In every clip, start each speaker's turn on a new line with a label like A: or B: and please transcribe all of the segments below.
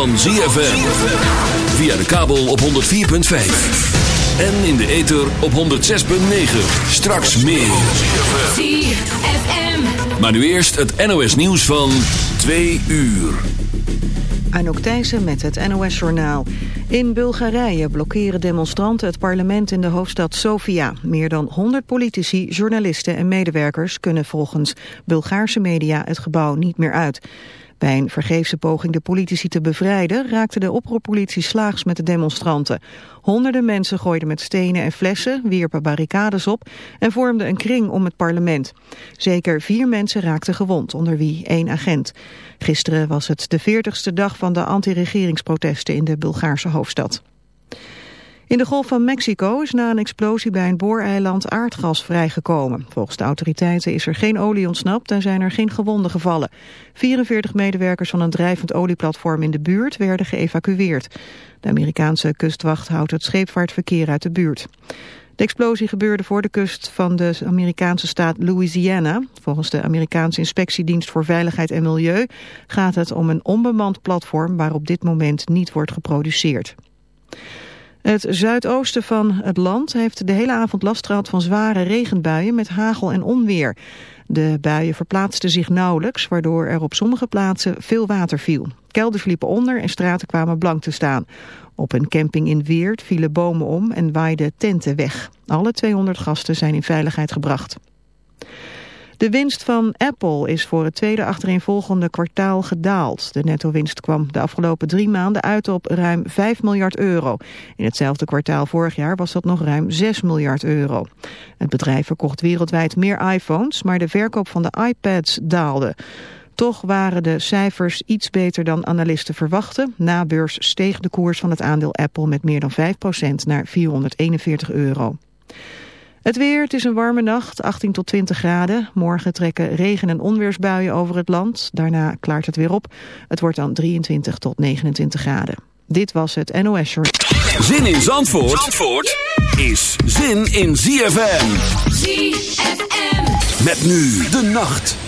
A: van ZFM. Via de kabel op 104.5. En in de ether op 106.9. Straks meer.
B: ZFM.
A: Maar nu eerst het NOS nieuws van 2 uur.
C: Anouk Thijssen met het NOS-journaal. In Bulgarije blokkeren demonstranten het parlement in de hoofdstad Sofia. Meer dan 100 politici, journalisten en medewerkers kunnen volgens Bulgaarse media het gebouw niet meer uit. Bij een vergeefse poging de politici te bevrijden raakte de oproerpolitie slaags met de demonstranten. Honderden mensen gooiden met stenen en flessen, wierpen barricades op en vormden een kring om het parlement. Zeker vier mensen raakten gewond, onder wie één agent. Gisteren was het de veertigste dag van de anti-regeringsprotesten in de Bulgaarse hoofdstad. In de Golf van Mexico is na een explosie bij een booreiland aardgas vrijgekomen. Volgens de autoriteiten is er geen olie ontsnapt en zijn er geen gewonden gevallen. 44 medewerkers van een drijvend olieplatform in de buurt werden geëvacueerd. De Amerikaanse kustwacht houdt het scheepvaartverkeer uit de buurt. De explosie gebeurde voor de kust van de Amerikaanse staat Louisiana. Volgens de Amerikaanse Inspectiedienst voor Veiligheid en Milieu gaat het om een onbemand platform waar op dit moment niet wordt geproduceerd. Het zuidoosten van het land heeft de hele avond last gehad van zware regenbuien met hagel en onweer. De buien verplaatsten zich nauwelijks, waardoor er op sommige plaatsen veel water viel. Kelders liepen onder en straten kwamen blank te staan. Op een camping in Weert vielen bomen om en waaiden tenten weg. Alle 200 gasten zijn in veiligheid gebracht. De winst van Apple is voor het tweede achtereenvolgende kwartaal gedaald. De netto-winst kwam de afgelopen drie maanden uit op ruim 5 miljard euro. In hetzelfde kwartaal vorig jaar was dat nog ruim 6 miljard euro. Het bedrijf verkocht wereldwijd meer iPhones, maar de verkoop van de iPads daalde. Toch waren de cijfers iets beter dan analisten verwachten. Na beurs steeg de koers van het aandeel Apple met meer dan 5% naar 441 euro. Het weer, het is een warme nacht, 18 tot 20 graden. Morgen trekken regen- en onweersbuien over het land. Daarna klaart het weer op. Het wordt dan 23 tot 29 graden. Dit was het NOS Short.
A: Zin in Zandvoort, Zandvoort is zin in ZFM.
B: ZFM.
A: Met nu de nacht.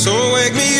B: So wake me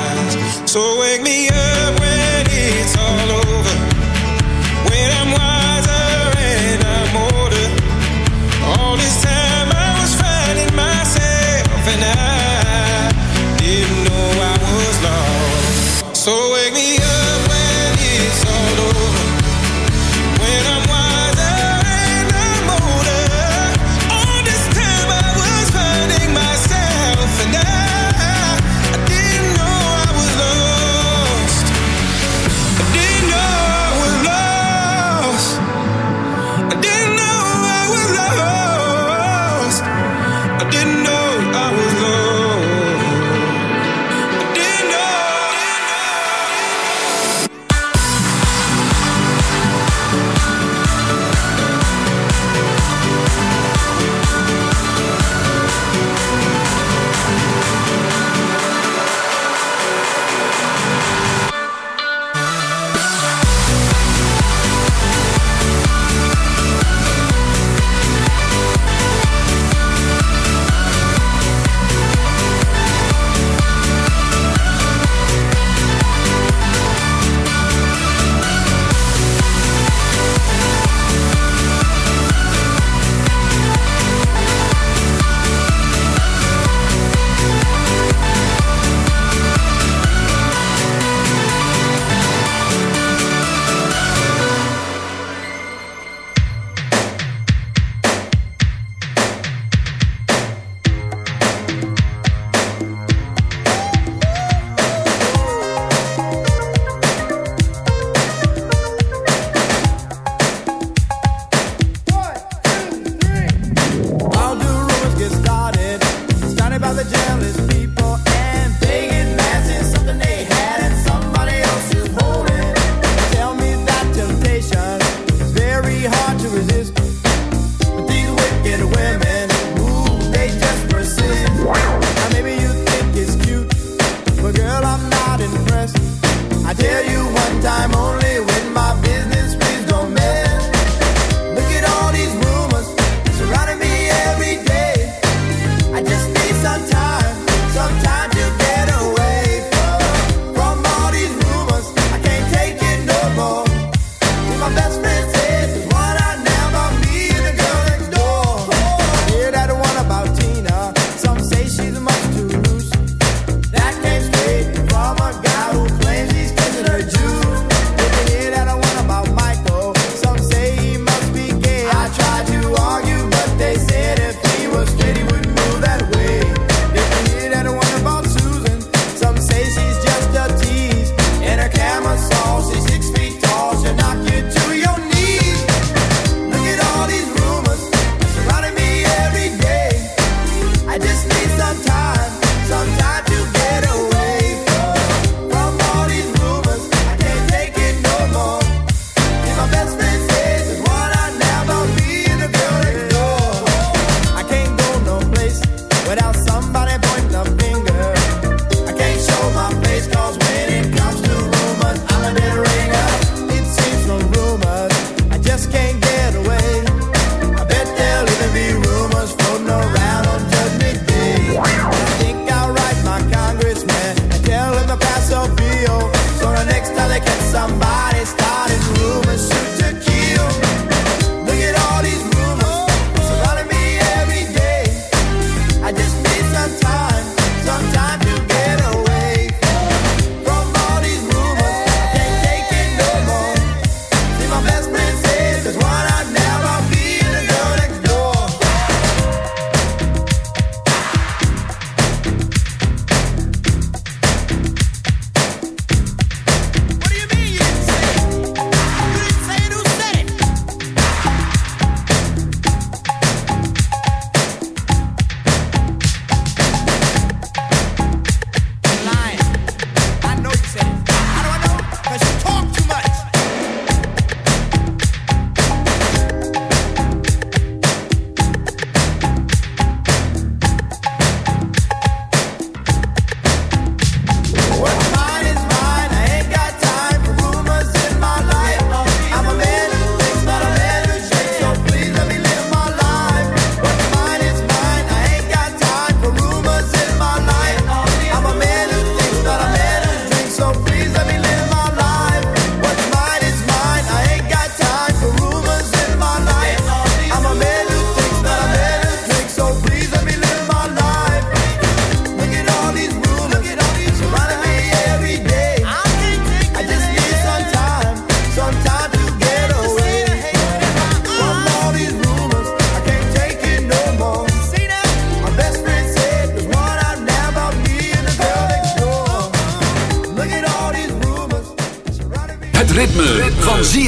B: So wake me up.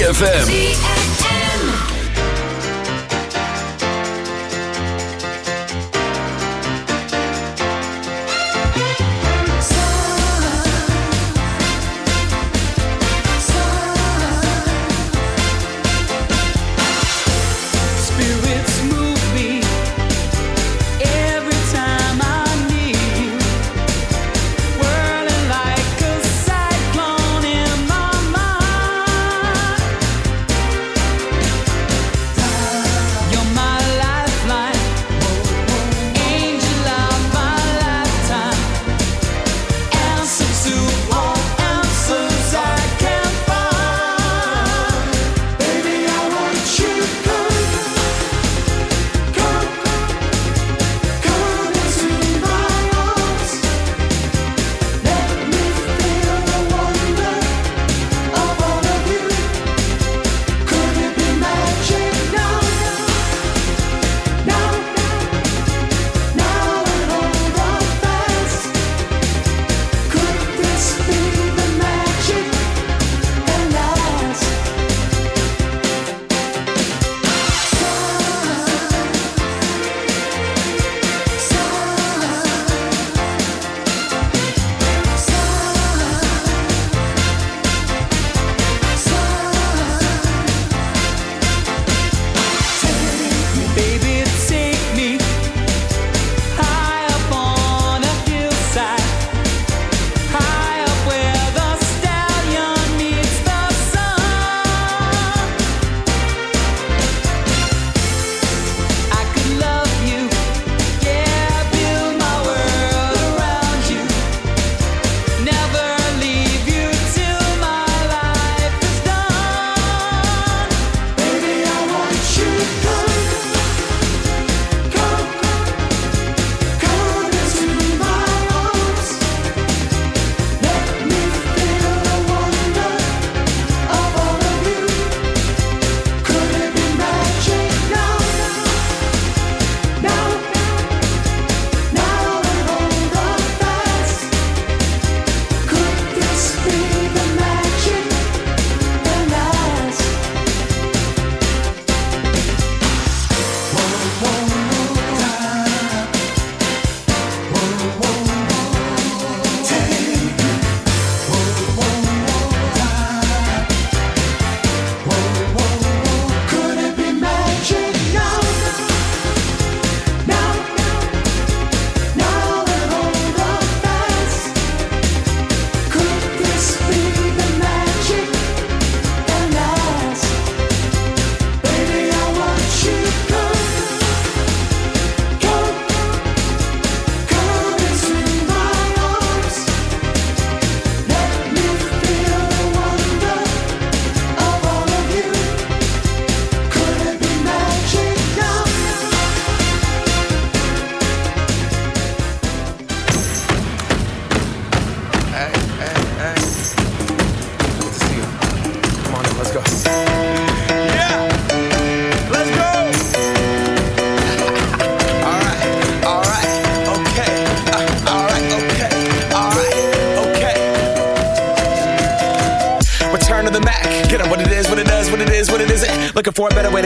D: ZFM.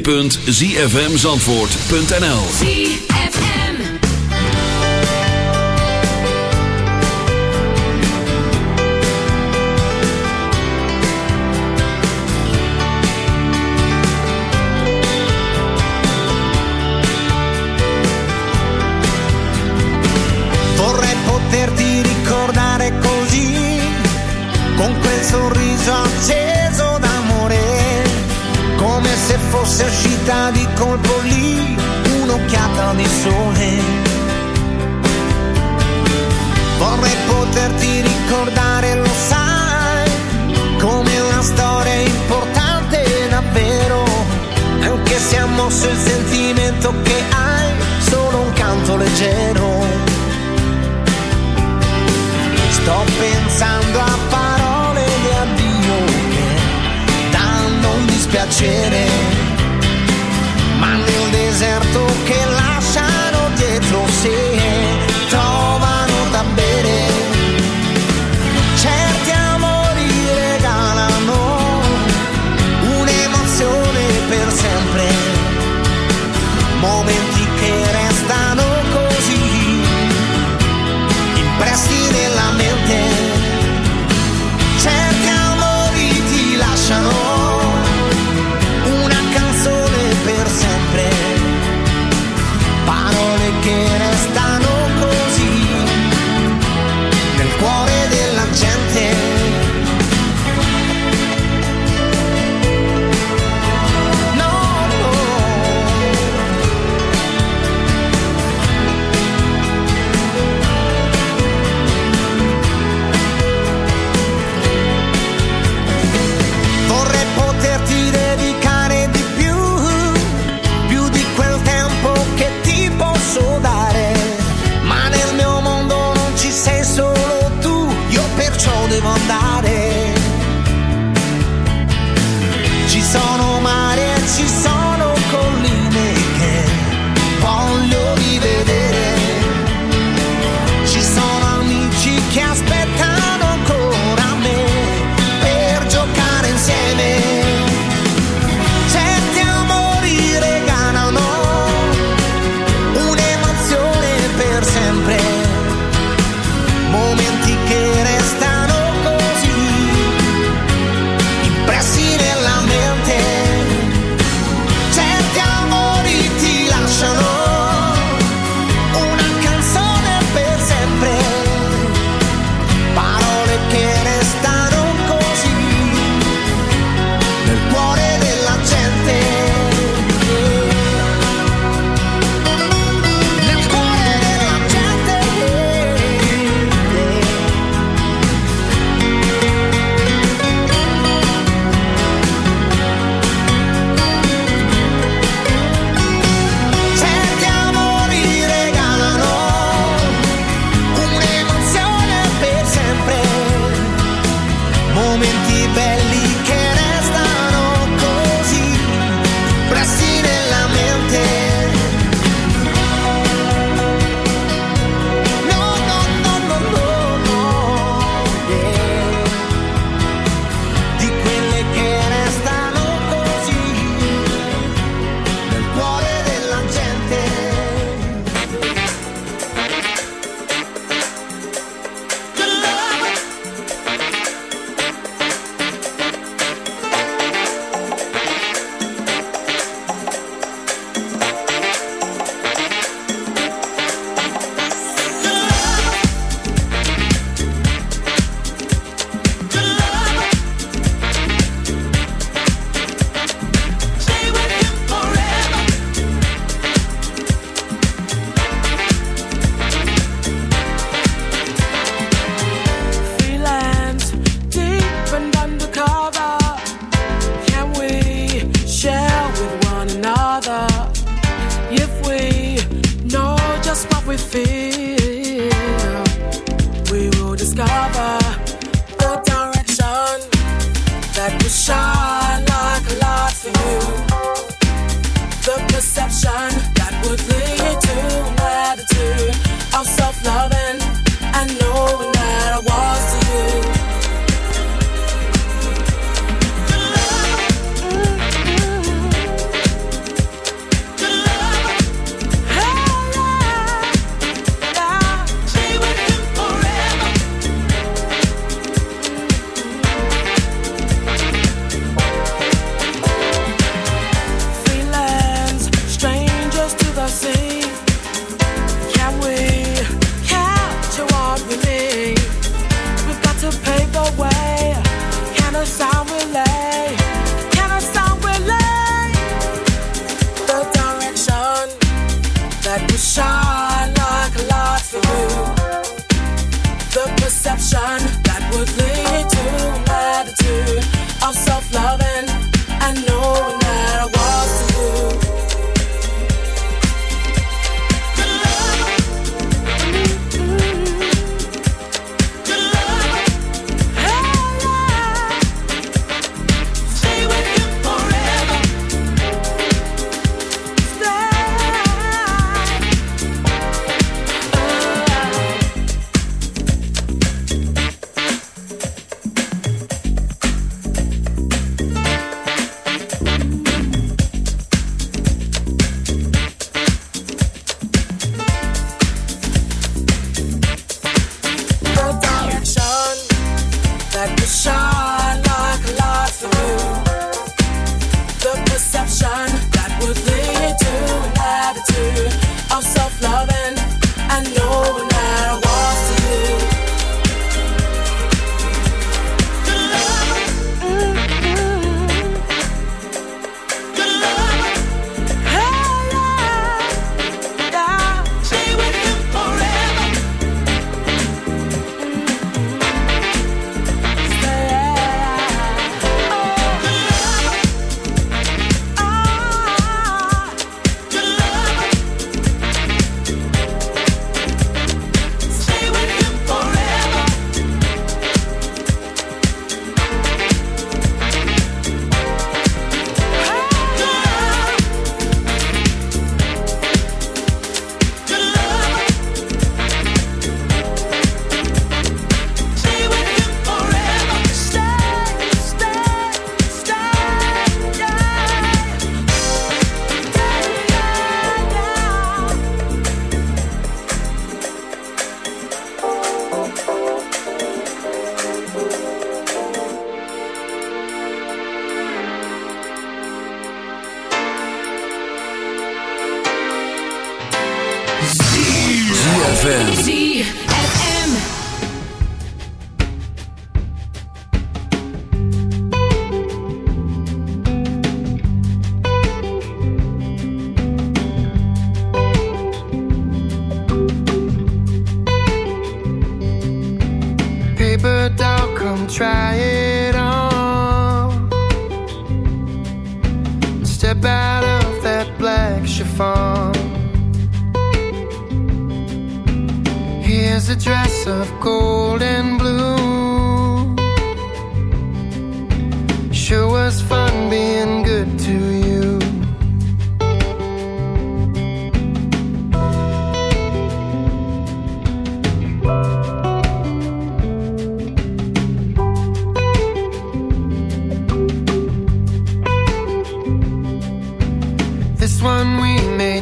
A: www.zfmzandvoort.nl
E: di sole. Vorrei poterti ricordare, lo sai, come una storia importante davvero, anche se ha mosso il sentimento che hai, solo un canto leggero. Sto pensando a parole di addio che danno un dispiacere, ma nel deserto che lasciano dietro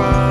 F: One.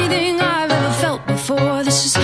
B: anything
D: I've ever felt before. This is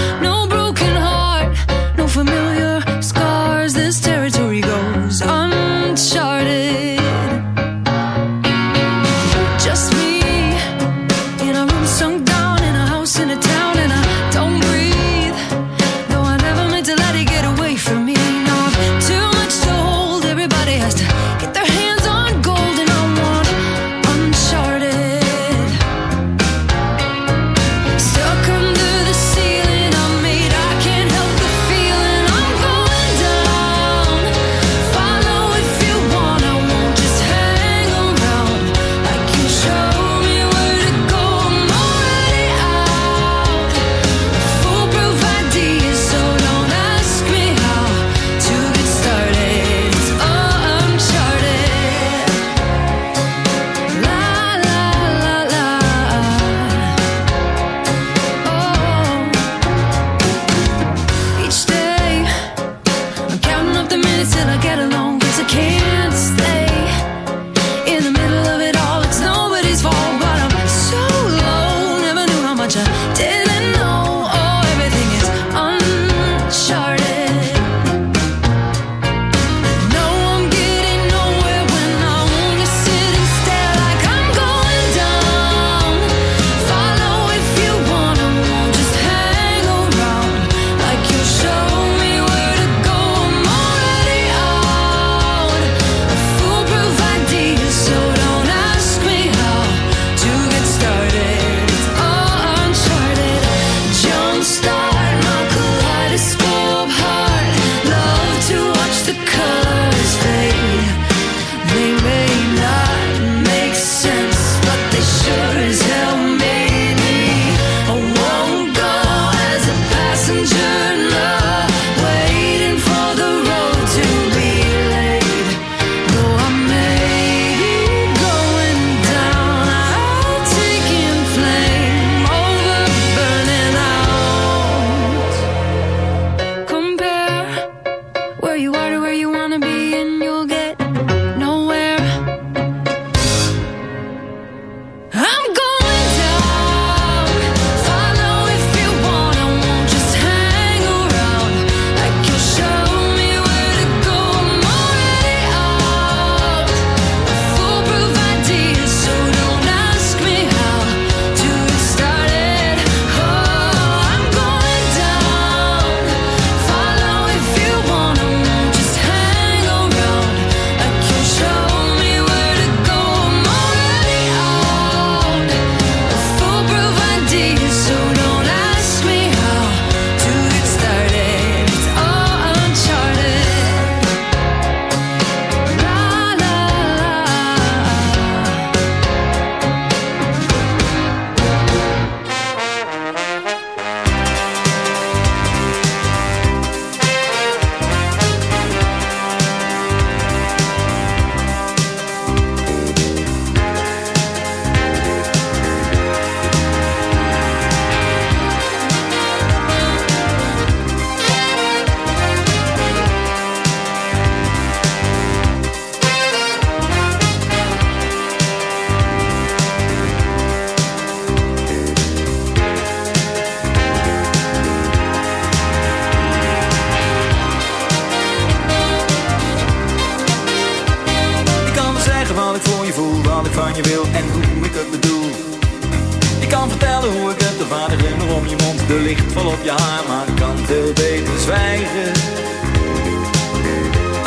G: vol op je haar, maar kan veel beter zwijgen.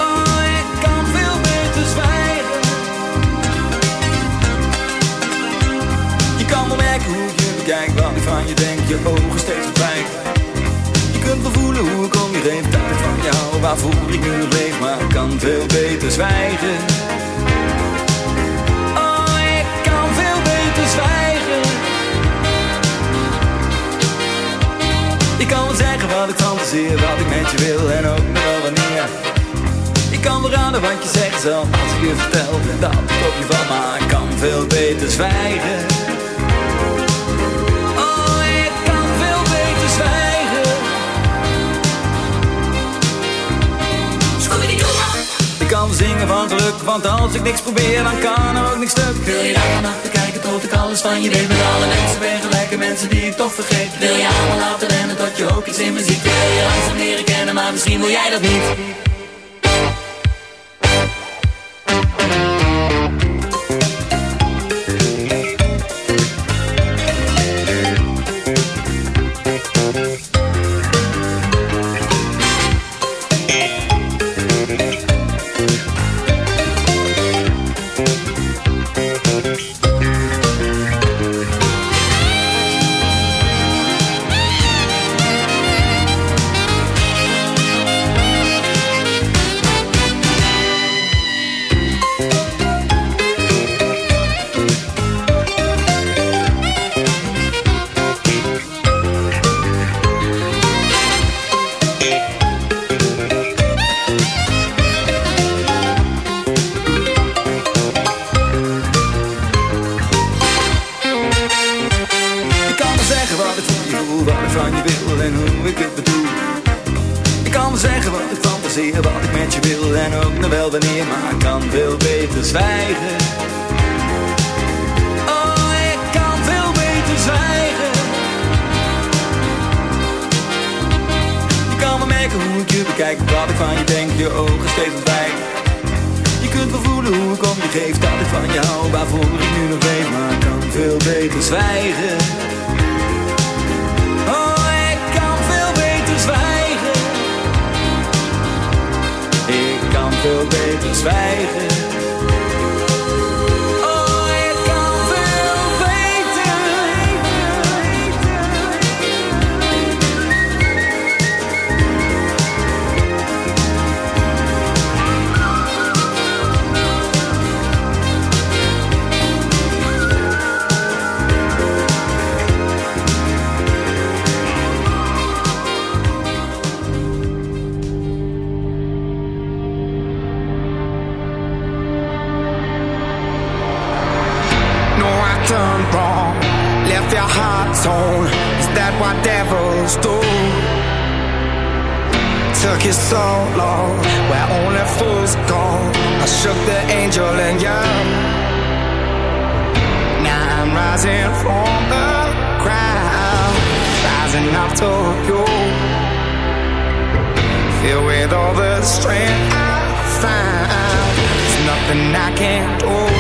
G: Oh, ik kan veel beter zwijgen. Je kan wel merken hoe je je kijkt, wat ik van je denk, je ogen steeds ontbijt. Je kunt wel voelen hoe ik om je heen, dat ik van jou, waar voel ik nu leef, maar kan veel beter zwijgen. kan wel zeggen wat ik fantaseer, wat ik met je wil en ook nog wanneer. Ik kan wel raden wat je zegt zelf als ik je vertel dat ik je van maar kan veel beter zwijgen. van geluk. Want als ik niks probeer dan kan ook niks stuk.
H: Wil je daar aan achter kijken tot ik alles van je weet? Met alle mensen ben gelijke mensen die ik toch vergeet. Wil je allemaal laten rennen tot je ook iets in me ziet? Wil je langzaam leren kennen maar misschien wil jij dat niet?
I: rising after you. Filled with all the strength I find, there's nothing I can't do.